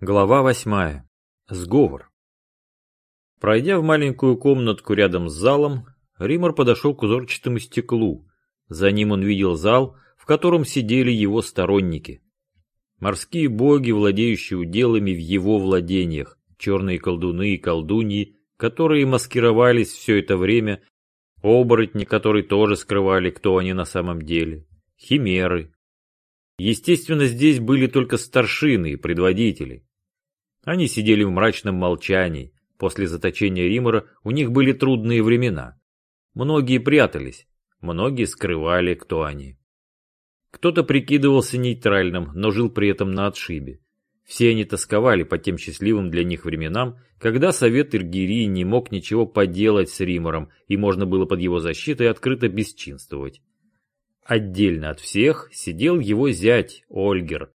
Глава восьмая. Сговор. Пройдя в маленькую комнатку рядом с залом, Римор подошел к узорчатому стеклу. За ним он видел зал, в котором сидели его сторонники. Морские боги, владеющие уделами в его владениях, черные колдуны и колдуньи, которые маскировались все это время, оборотни, которые тоже скрывали, кто они на самом деле, химеры. Естественно, здесь были только старшины и предводители. Они сидели в мрачном молчании. После заточения Римора у них были трудные времена. Многие прятались, многие скрывали, кто они. Кто-то прикидывался нейтральным, но жил при этом на отшибе. Все они тосковали по тем счастливым для них временам, когда Совет Иргирии не мог ничего поделать с Римором, и можно было под его защитой открыто бесчинствовать. Отдельно от всех сидел его зять, Ольгер.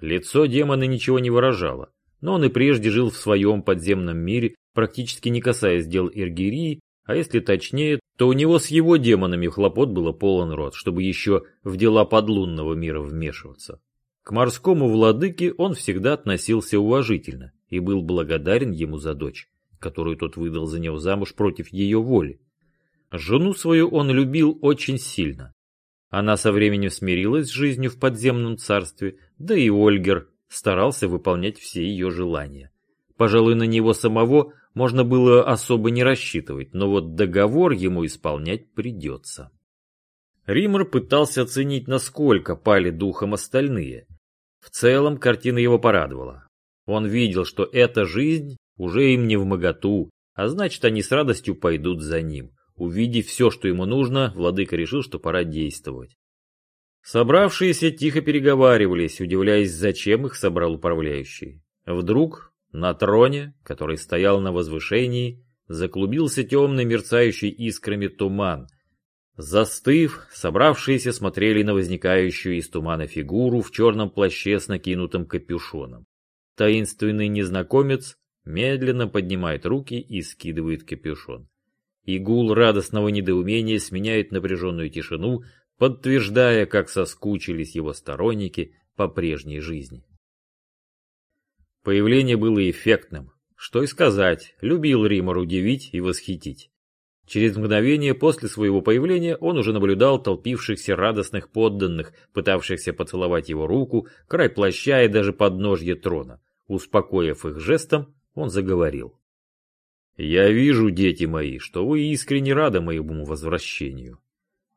Лицо демона ничего не выражало но он и прежде жил в своем подземном мире, практически не касаясь дел Иргирии, а если точнее, то у него с его демонами хлопот было полон рот, чтобы еще в дела подлунного мира вмешиваться. К морскому владыке он всегда относился уважительно и был благодарен ему за дочь, которую тот выдал за него замуж против ее воли. Жену свою он любил очень сильно. Она со временем смирилась с жизнью в подземном царстве, да и Ольгер старался выполнять все ее желания. Пожалуй, на него самого можно было особо не рассчитывать, но вот договор ему исполнять придется. Риммер пытался оценить, насколько пали духом остальные. В целом, картина его порадовала. Он видел, что эта жизнь уже им не в моготу, а значит, они с радостью пойдут за ним. Увидев все, что ему нужно, владыка решил, что пора действовать. Собравшиеся тихо переговаривались, удивляясь, зачем их собрал управляющий. Вдруг на троне, который стоял на возвышении, заклубился темный мерцающий искрами туман. Застыв, собравшиеся смотрели на возникающую из тумана фигуру в черном плаще с накинутым капюшоном. Таинственный незнакомец медленно поднимает руки и скидывает капюшон. Игул радостного недоумения сменяет напряженную тишину, подтверждая, как соскучились его сторонники по прежней жизни. Появление было эффектным. Что и сказать, любил Римор удивить и восхитить. Через мгновение после своего появления он уже наблюдал толпившихся радостных подданных, пытавшихся поцеловать его руку, край плаща и даже подножье трона. Успокоив их жестом, он заговорил. «Я вижу, дети мои, что вы искренне рады моему возвращению.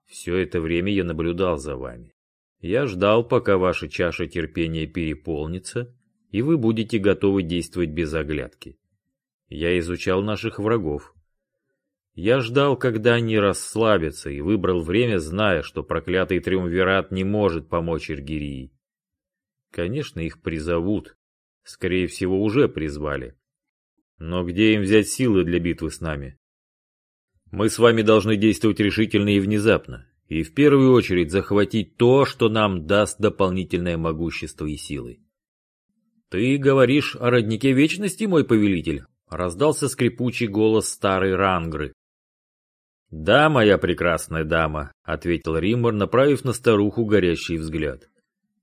Все это время я наблюдал за вами. Я ждал, пока ваша чаша терпения переполнится, и вы будете готовы действовать без оглядки. Я изучал наших врагов. Я ждал, когда они расслабятся, и выбрал время, зная, что проклятый триумвират не может помочь Иргирии. Конечно, их призовут. Скорее всего, уже призвали. Но где им взять силы для битвы с нами? Мы с вами должны действовать решительно и внезапно, и в первую очередь захватить то, что нам даст дополнительное могущество и силы. «Ты говоришь о роднике вечности, мой повелитель?» — раздался скрипучий голос старой Рангры. «Да, моя прекрасная дама», — ответил Риммар, направив на старуху горящий взгляд.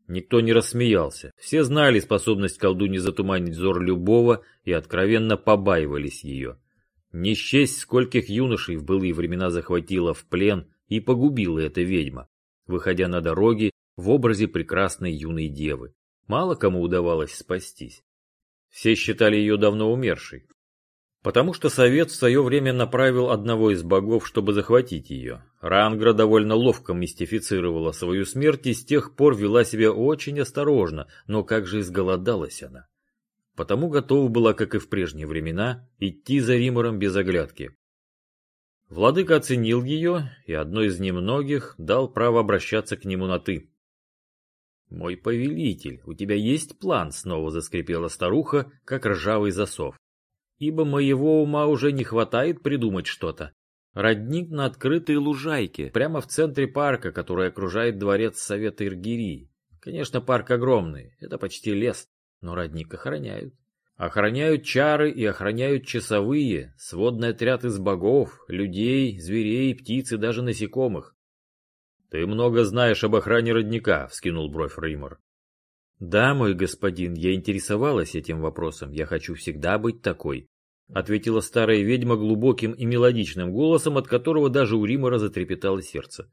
Никто не рассмеялся. Все знали способность колдуни затуманить взор любого и откровенно побаивались ее. Не счесть, скольких юношей в былые времена захватила в плен и погубила эта ведьма, выходя на дороги в образе прекрасной юной девы. Мало кому удавалось спастись. Все считали ее давно умершей. Потому что совет в свое время направил одного из богов, чтобы захватить ее. Рангра довольно ловко мистифицировала свою смерть и с тех пор вела себя очень осторожно, но как же изголодалась она потому готова была, как и в прежние времена, идти за Римором без оглядки. Владыка оценил ее и одной из немногих дал право обращаться к нему на «ты». «Мой повелитель, у тебя есть план?» — снова заскрипела старуха, как ржавый засов. «Ибо моего ума уже не хватает придумать что-то. Родник на открытой лужайке, прямо в центре парка, который окружает дворец Совета Иргирии. Конечно, парк огромный, это почти лес но родник охраняют. Охраняют чары и охраняют часовые, сводный отряд из богов, людей, зверей, птиц и даже насекомых. «Ты много знаешь об охране родника», — вскинул бровь Римор. Да, мой господин, я интересовалась этим вопросом, я хочу всегда быть такой. Ответила старая ведьма глубоким и мелодичным голосом, от которого даже у Римора затрепетало сердце.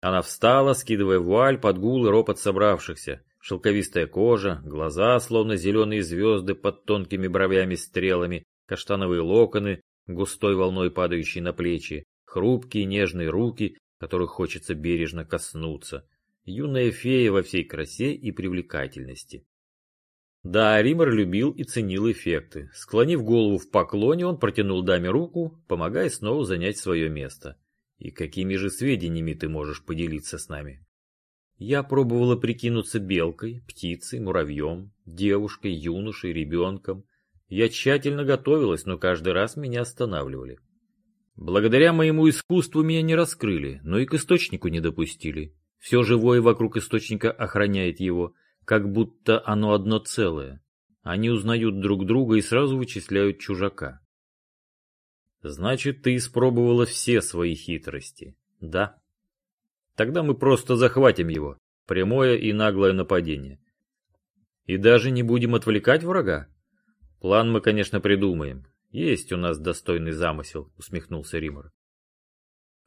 Она встала, скидывая вуаль под гул и ропот собравшихся. Шелковистая кожа, глаза, словно зеленые звезды под тонкими бровями-стрелами, каштановые локоны, густой волной падающие на плечи, хрупкие нежные руки, которых хочется бережно коснуться. Юная фея во всей красе и привлекательности. Да, Ример любил и ценил эффекты. Склонив голову в поклоне, он протянул даме руку, помогая снова занять свое место. И какими же сведениями ты можешь поделиться с нами? Я пробовала прикинуться белкой, птицей, муравьем, девушкой, юношей, ребенком. Я тщательно готовилась, но каждый раз меня останавливали. Благодаря моему искусству меня не раскрыли, но и к источнику не допустили. Все живое вокруг источника охраняет его, как будто оно одно целое. Они узнают друг друга и сразу вычисляют чужака. Значит, ты испробовала все свои хитрости. Да. Тогда мы просто захватим его. Прямое и наглое нападение. И даже не будем отвлекать врага. План мы, конечно, придумаем. Есть у нас достойный замысел, усмехнулся Римор.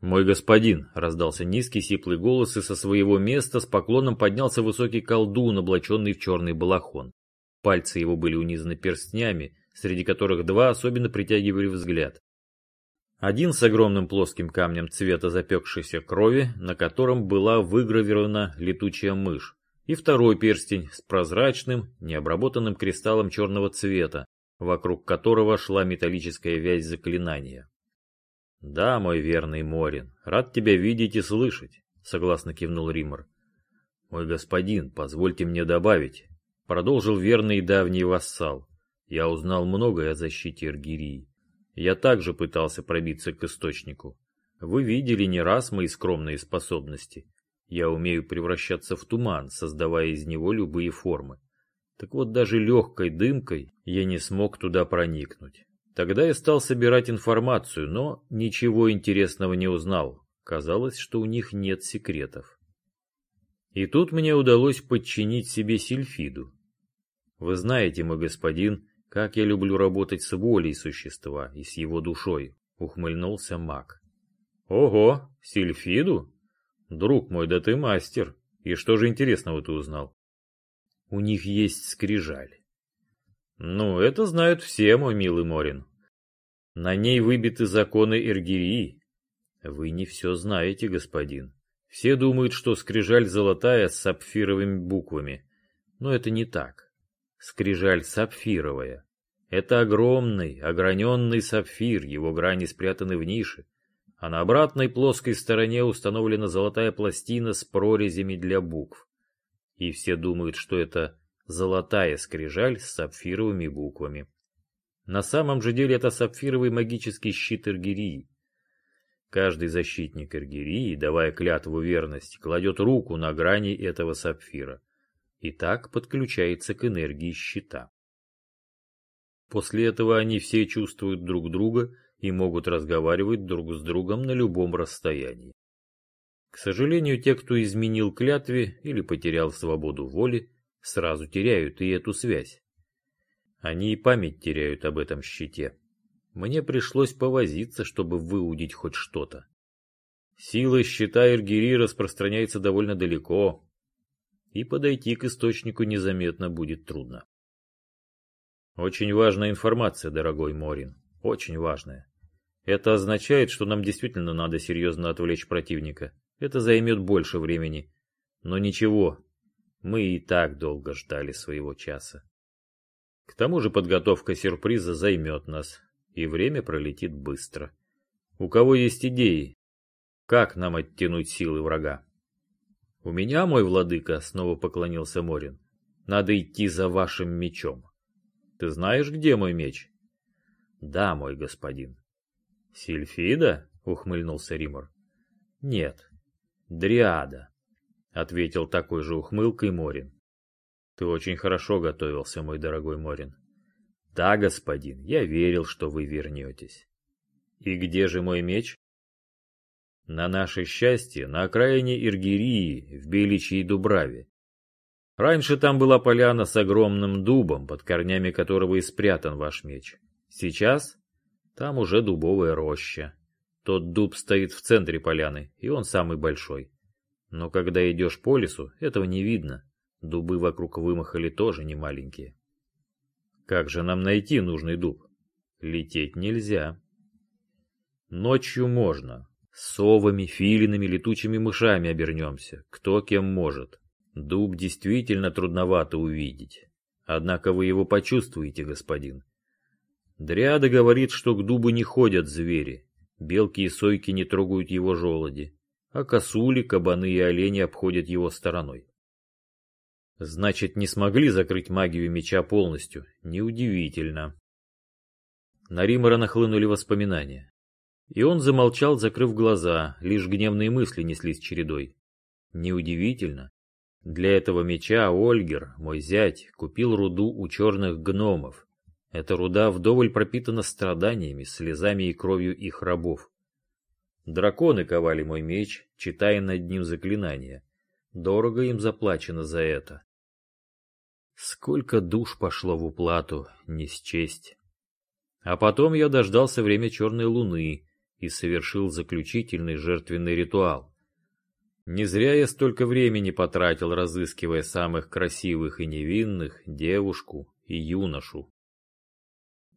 «Мой господин!» — раздался низкий сиплый голос, и со своего места с поклоном поднялся высокий колдун, облаченный в черный балахон. Пальцы его были унизаны перстнями, среди которых два особенно притягивали взгляд. Один с огромным плоским камнем цвета запекшейся крови, на котором была выгравирована летучая мышь, и второй перстень с прозрачным, необработанным кристаллом черного цвета, вокруг которого шла металлическая вязь заклинания. «Да, мой верный Морин, рад тебя видеть и слышать», — согласно кивнул Римор. «Мой господин, позвольте мне добавить», — продолжил верный давний вассал. «Я узнал многое о защите Иргирии. Я также пытался пробиться к источнику. Вы видели не раз мои скромные способности. Я умею превращаться в туман, создавая из него любые формы. Так вот, даже легкой дымкой я не смог туда проникнуть. Тогда я стал собирать информацию, но ничего интересного не узнал. Казалось, что у них нет секретов. И тут мне удалось подчинить себе Сильфиду. Вы знаете, мой господин, как я люблю работать с волей существа и с его душой, ухмыльнулся маг. Ого, Сильфиду? Друг мой, да ты мастер. И что же интересного ты узнал? У них есть скрижаль. Ну, это знают все, мой милый Морин. На ней выбиты законы Эргирии. Вы не все знаете, господин. Все думают, что скрижаль золотая с сапфировыми буквами. Но это не так. Скрижаль сапфировая. Это огромный, ограненный сапфир, его грани спрятаны в нише. А на обратной плоской стороне установлена золотая пластина с прорезями для букв. И все думают, что это золотая скрижаль с сапфировыми буквами. На самом же деле это сапфировый магический щит Эргирии. Каждый защитник Эргирии, давая клятву верности, кладет руку на грани этого сапфира и так подключается к энергии щита. После этого они все чувствуют друг друга и могут разговаривать друг с другом на любом расстоянии. К сожалению, те, кто изменил клятве или потерял свободу воли, сразу теряют и эту связь. Они и память теряют об этом щите. Мне пришлось повозиться, чтобы выудить хоть что-то. Сила щита Иргири распространяется довольно далеко, и подойти к источнику незаметно будет трудно. Очень важная информация, дорогой Морин, очень важная. Это означает, что нам действительно надо серьезно отвлечь противника. Это займет больше времени. Но ничего, мы и так долго ждали своего часа. К тому же подготовка сюрприза займет нас, и время пролетит быстро. У кого есть идеи? Как нам оттянуть силы врага? У меня, мой владыка, снова поклонился Морин. Надо идти за вашим мечом. Ты знаешь, где мой меч? Да, мой господин. Сильфида? Ухмыльнулся Римор. Нет, Дриада, ответил такой же ухмылкой Морин. Ты очень хорошо готовился, мой дорогой Морин. Да, господин, я верил, что вы вернетесь. И где же мой меч? На наше счастье, на окраине Иргирии, в Беличьей Дубраве. Раньше там была поляна с огромным дубом, под корнями которого и спрятан ваш меч. Сейчас там уже дубовая роща. Тот дуб стоит в центре поляны, и он самый большой. Но когда идешь по лесу, этого не видно. Дубы вокруг вымахали тоже не маленькие. Как же нам найти нужный дуб? Лететь нельзя. Ночью можно. С совами, филинами, летучими мышами обернемся. Кто кем может. Дуб действительно трудновато увидеть. Однако вы его почувствуете, господин. Дриада говорит, что к дубу не ходят звери. Белки и сойки не трогают его желуди, а косули, кабаны и олени обходят его стороной. Значит, не смогли закрыть магию меча полностью. Неудивительно. На Римора нахлынули воспоминания. И он замолчал, закрыв глаза, лишь гневные мысли неслись чередой. Неудивительно. Для этого меча Ольгер, мой зять, купил руду у черных гномов. Эта руда вдоволь пропитана страданиями, слезами и кровью их рабов. Драконы ковали мой меч, читая над ним заклинания. Дорого им заплачено за это. Сколько душ пошло в уплату, не счесть. А потом я дождался время черной луны и совершил заключительный жертвенный ритуал. Не зря я столько времени потратил, разыскивая самых красивых и невинных, девушку и юношу.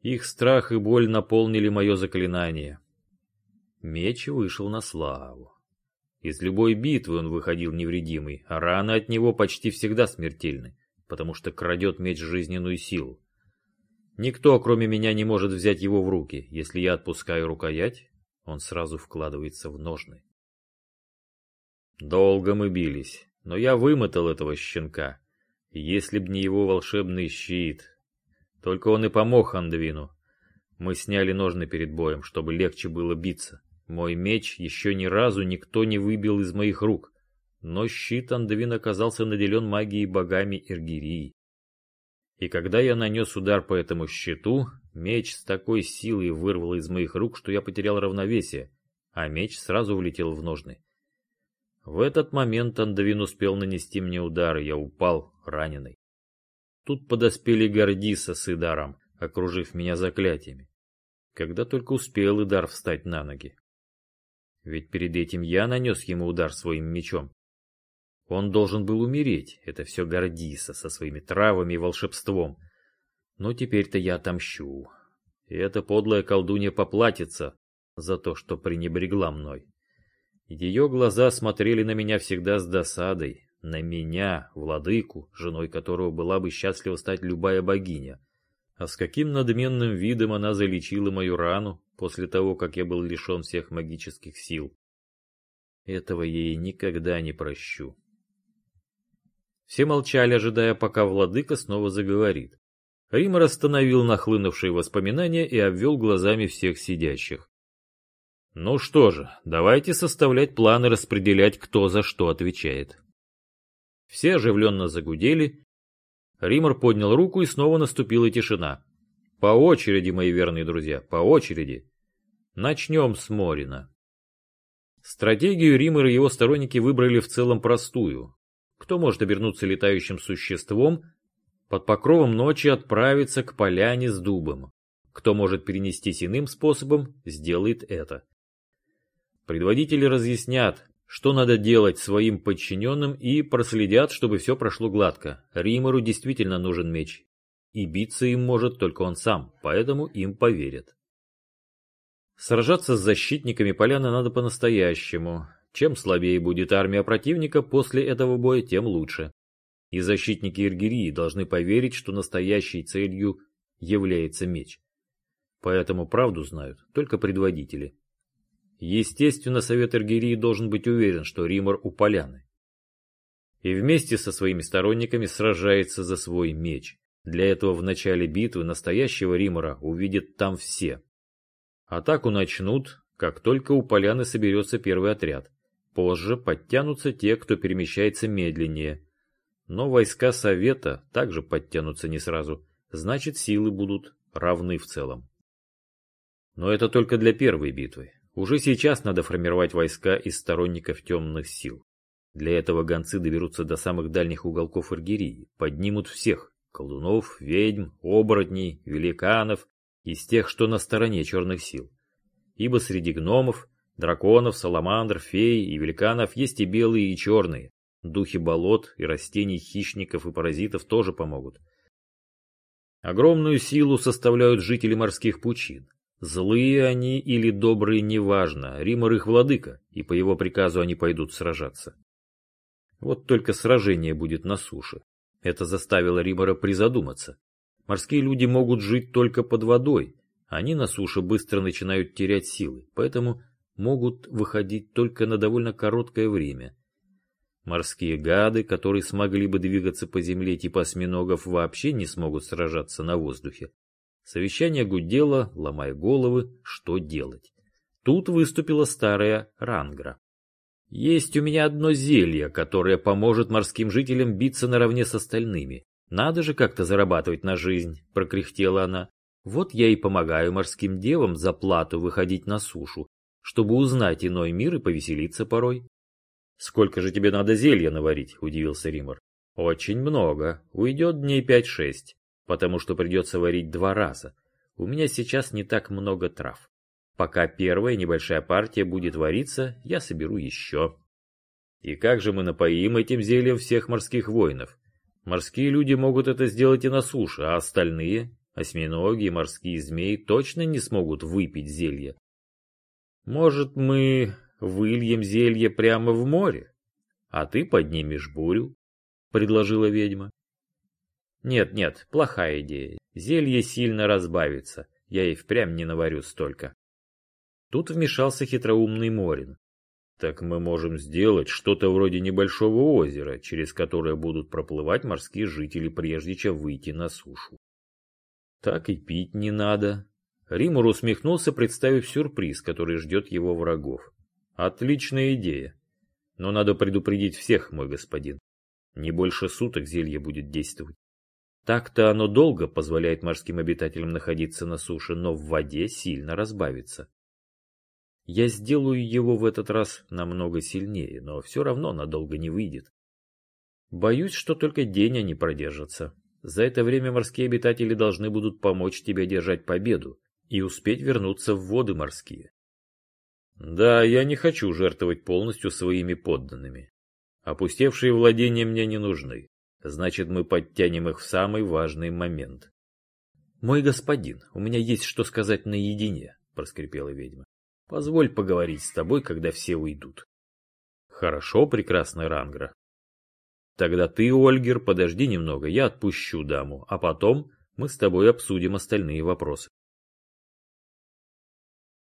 Их страх и боль наполнили мое заклинание. Меч вышел на славу. Из любой битвы он выходил невредимый, а раны от него почти всегда смертельны, потому что крадет меч жизненную силу. Никто, кроме меня, не может взять его в руки. Если я отпускаю рукоять, он сразу вкладывается в ножны. Долго мы бились, но я вымотал этого щенка. Если б не его волшебный щит. Только он и помог Андвину. Мы сняли ножны перед боем, чтобы легче было биться. Мой меч еще ни разу никто не выбил из моих рук, но щит Андвин оказался наделен магией богами Иргирии. И когда я нанес удар по этому щиту, меч с такой силой вырвал из моих рук, что я потерял равновесие, а меч сразу влетел в ножны. В этот момент Андавин успел нанести мне удар, и я упал, раненый. Тут подоспели Гордиса с Идаром, окружив меня заклятиями. Когда только успел Идар встать на ноги. Ведь перед этим я нанес ему удар своим мечом. Он должен был умереть, это все Гордиса со своими травами и волшебством. Но теперь-то я отомщу. И эта подлая колдунья поплатится за то, что пренебрегла мной. Ее глаза смотрели на меня всегда с досадой, на меня, владыку, женой которого была бы счастлива стать любая богиня. А с каким надменным видом она залечила мою рану, после того, как я был лишен всех магических сил. Этого я ей никогда не прощу. Все молчали, ожидая, пока владыка снова заговорит. Римор остановил нахлынувшие воспоминания и обвел глазами всех сидящих. Ну что же, давайте составлять планы распределять, кто за что отвечает. Все оживленно загудели. Римор поднял руку, и снова наступила тишина. По очереди, мои верные друзья, по очереди. Начнем с Морина. Стратегию Риммер и его сторонники выбрали в целом простую. Кто может обернуться летающим существом, под покровом ночи отправиться к поляне с дубом. Кто может перенестись иным способом, сделает это. Предводители разъяснят, что надо делать своим подчиненным и проследят, чтобы все прошло гладко. Римору действительно нужен меч, и биться им может только он сам, поэтому им поверят. Сражаться с защитниками поляны надо по-настоящему. Чем слабее будет армия противника после этого боя, тем лучше. И защитники Иргирии должны поверить, что настоящей целью является меч. Поэтому правду знают только предводители. Естественно, Совет Иргирии должен быть уверен, что Римор у поляны. И вместе со своими сторонниками сражается за свой меч. Для этого в начале битвы настоящего Римора увидят там все. Атаку начнут, как только у поляны соберется первый отряд. Позже подтянутся те, кто перемещается медленнее. Но войска Совета также подтянутся не сразу, значит силы будут равны в целом. Но это только для первой битвы. Уже сейчас надо формировать войска из сторонников темных сил. Для этого гонцы доберутся до самых дальних уголков Иргирии, поднимут всех – колдунов, ведьм, оборотней, великанов, из тех, что на стороне черных сил. Ибо среди гномов, драконов, саламандр, фей и великанов есть и белые, и черные. Духи болот и растений, хищников и паразитов тоже помогут. Огромную силу составляют жители морских пучин. Злые они или добрые, неважно, Римор их владыка, и по его приказу они пойдут сражаться. Вот только сражение будет на суше. Это заставило Римора призадуматься. Морские люди могут жить только под водой. Они на суше быстро начинают терять силы, поэтому могут выходить только на довольно короткое время. Морские гады, которые смогли бы двигаться по земле типа осьминогов, вообще не смогут сражаться на воздухе. Совещание гудело, ломая головы, что делать. Тут выступила старая Рангра. Есть у меня одно зелье, которое поможет морским жителям биться наравне с остальными. Надо же как-то зарабатывать на жизнь, прокряхтела она. Вот я и помогаю морским девам за плату выходить на сушу, чтобы узнать иной мир и повеселиться порой. Сколько же тебе надо зелья наварить, удивился Римор. Очень много, уйдет дней пять-шесть, потому что придется варить два раза. У меня сейчас не так много трав. Пока первая небольшая партия будет вариться, я соберу еще. И как же мы напоим этим зельем всех морских воинов? Морские люди могут это сделать и на суше, а остальные, осьминоги и морские змеи, точно не смогут выпить зелье. Может, мы выльем зелье прямо в море, а ты поднимешь бурю? Предложила ведьма. Нет, нет, плохая идея. Зелье сильно разбавится. Я и впрямь не наварю столько. Тут вмешался хитроумный Морин. Так мы можем сделать что-то вроде небольшого озера, через которое будут проплывать морские жители, прежде чем выйти на сушу. Так и пить не надо. Римур усмехнулся, представив сюрприз, который ждет его врагов. Отличная идея. Но надо предупредить всех, мой господин. Не больше суток зелье будет действовать. Так-то оно долго позволяет морским обитателям находиться на суше, но в воде сильно разбавится. Я сделаю его в этот раз намного сильнее, но все равно надолго не выйдет. Боюсь, что только день они продержатся. За это время морские обитатели должны будут помочь тебе держать победу и успеть вернуться в воды морские. Да, я не хочу жертвовать полностью своими подданными. Опустевшие владения мне не нужны. Значит, мы подтянем их в самый важный момент. Мой господин, у меня есть что сказать наедине, проскрипела ведьма. Позволь поговорить с тобой, когда все уйдут. Хорошо, прекрасная Рангра. Тогда ты, Ольгер, подожди немного, я отпущу даму, а потом мы с тобой обсудим остальные вопросы.